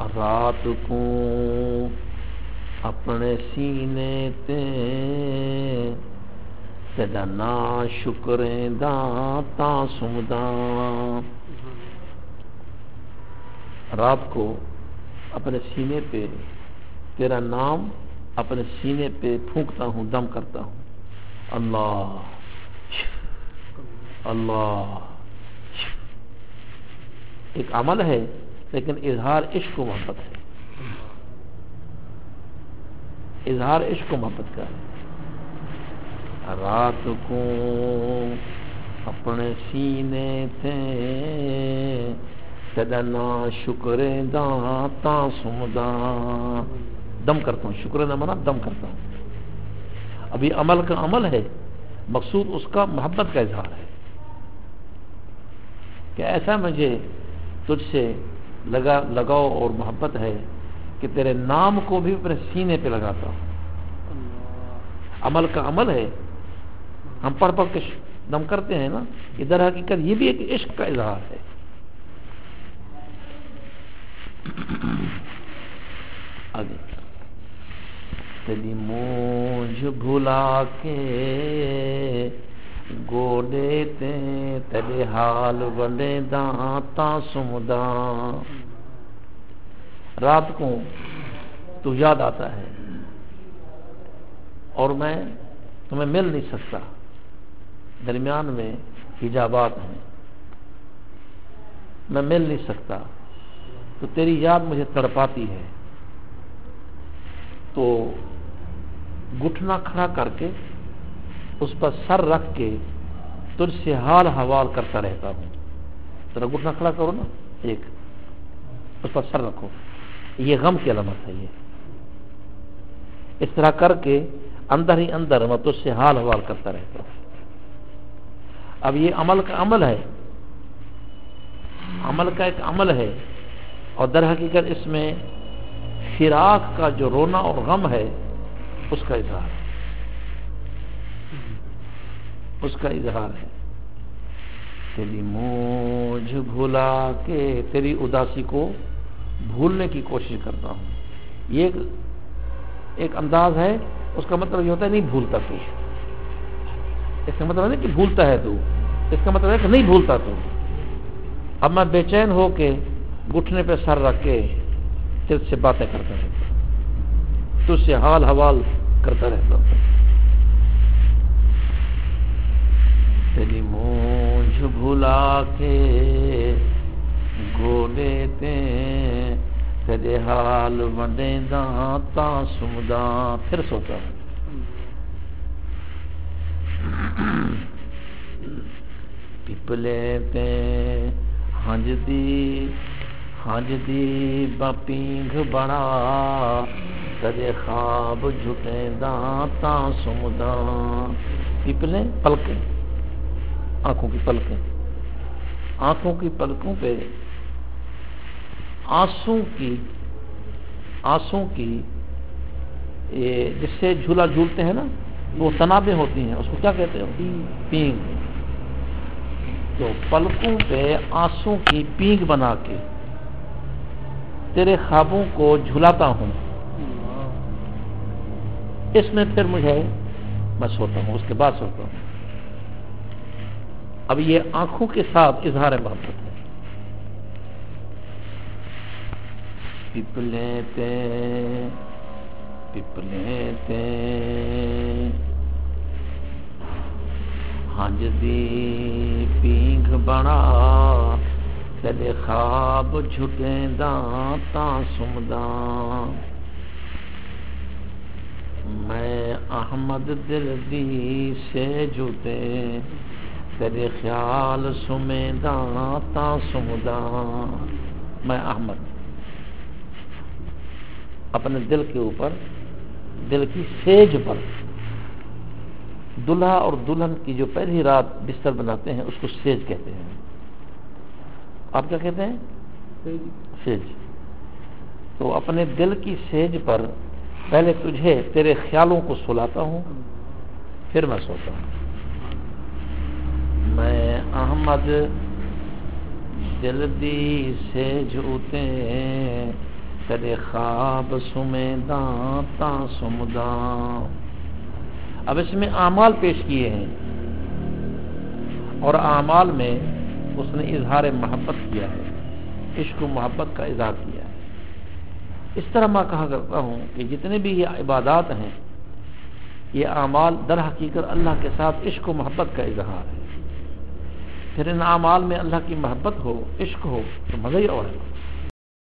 رات کو اپنے سینے تے تیرا نا شکریں دا تا سمدا رات کو اپنے سینے پہ تیرا نام اپنے سینے پہ پھونکتا ہوں، دم کرتا ہوں۔ اللہ۔ اللہ۔ ایک عمل ہے لیکن اظہار عشق و محبت ہے۔ اظہار عشق و محبت کا ہے۔ رات کو اپنے سینے تھے تدنا شکر دا تا سمدا دم کرتا ہوں شکر نہ منا دم کرتا ہوں۔ ابھی عمل کا عمل ہے، مقصود اس کا محبت کا اظہار ہے۔ کہ ایسا مجھے تجھ سے لگا لگاؤ اور محبت ہے کہ تیرے نام کو بھی اپنے سینے پہ لگاتا ہوں۔ عمل کا عمل ہے۔ ہم پڑھ پڑھ کے دم کرتے ہیں نا ادھر حقیقت یہ بھی ایک عشق کا اظہار ہے۔ آگے۔ تیری موج بھلا کے گوڈے تے تیرے حال ونڈے داں سمدا۔ رات کو تو یاد آتا ہے۔ اور میں تمہیں مل نہیں سکتا۔ درمیان میں حجابات ہیں۔ میں مل نہیں سکتا۔ تو تیری یاد مجھے تڑپاتی ہے۔ تو گٹھنا کھڑا کر کے اس پر سر رکھ کے تجھ سے حال حوال کرتا رہتا ہوں۔ ذرا گٹھنا کھڑا کرو نا، ایک۔ اس پر سر رکھو۔ یہ غم کی علامت ہے یہ۔ اس طرح کر کے اندر ہی اندر میں تجھ سے حال حوال کرتا رہتا ہوں۔ اب یہ عمل کا عمل ہے۔ عمل کا ایک عمل ہے۔ اور در حقیقت اس میں فراق کا جو رونا اور غم ہے، اس کا اظہار۔ اس کا اظہار ہے۔ تیری موج بھولا کے تیری اداسی کو بھولنے کی کوشش کرتا ہوں۔ یہ ایک, ایک انداز ہے اس کا مطلب یہ ہوتا ہے نہیں بھولتا تو۔ اس کا مطلب نہیں کہ بھولتا ہے تو۔ اس کا مطلب ہے کہ نہیں بھولتا تو۔ اب میں بے چین ہو کے گٹھنے پہ سر رکھ کے تجھ سے باتیں کرتا رہتا ہوں۔ تجھ سے حال حوال کرتا رہتا ہوں۔ تیری مونج بھلا کے گوڈے تے تیرے حال ونڈے داں تا سمدا پھر سوچا ہوں پپلے تے ہنج دی ہنج دی بپینگ بڑا۔ تیرے خواب جھٹے داں تا سمدا پپلے پلکیں آنکھوں کی پلکیں۔ آنکھوں کی پلکوں پہ آنسو کی آنسو کی جس سے جھولا جھولتے ہیں نا وہ تنابیں ہوتی ہیں۔ اس کو کیا کہتے ہیں؟ پینگ۔ تو پلکوں پہ آنسو کی پینگ بنا کے تیرے خوابوں کو جھلاتا ہوں۔ اس میں پھر مجھے میں سوتا ہوں اس کے بعد سوتا ہوں۔ اب یہ آنکھوں کے ساتھ اظہار محبت ہے۔ پپلے تے پپلے تے۔ ہنج دی پینگ بنا تیرے خواب جھٹے داں تا سمداں۔ میں احمد دل دی سے جھوٹے تیرے خیال سمیدا تا سمدا میں احمد۔ اپنے دل کے اوپر دل کی سیج پر دلہا اور دلہن کی جو پہلی رات بستر بناتے ہیں اس کو سیج کہتے ہیں۔ آپ کیا کہتے ہیں؟ سیج۔ تو اپنے دل کی سیج پر پہلے تجھے تیرے خیالوں کو سلاتا ہوں پھر میں سوتا ہوں۔ میں احمد دل دی سے جھوتے چلے خواب سمے داں سمداں اب اس میں اعمال پیش کیے ہیں اور اعمال میں اس نے اظہار محبت کیا ہے، عشق و محبت کا اظہار کیا ہے۔ اس طرح میں کہا کرتا ہوں کہ جتنے بھی یہ عبادات ہیں، یہ اعمال در حقیقت اللہ کے ساتھ عشق و محبت کا اظہار ہے۔ پھر ان اعمال میں اللہ کی محبت ہو، عشق ہو، تو مزہ ہی اور ہے۔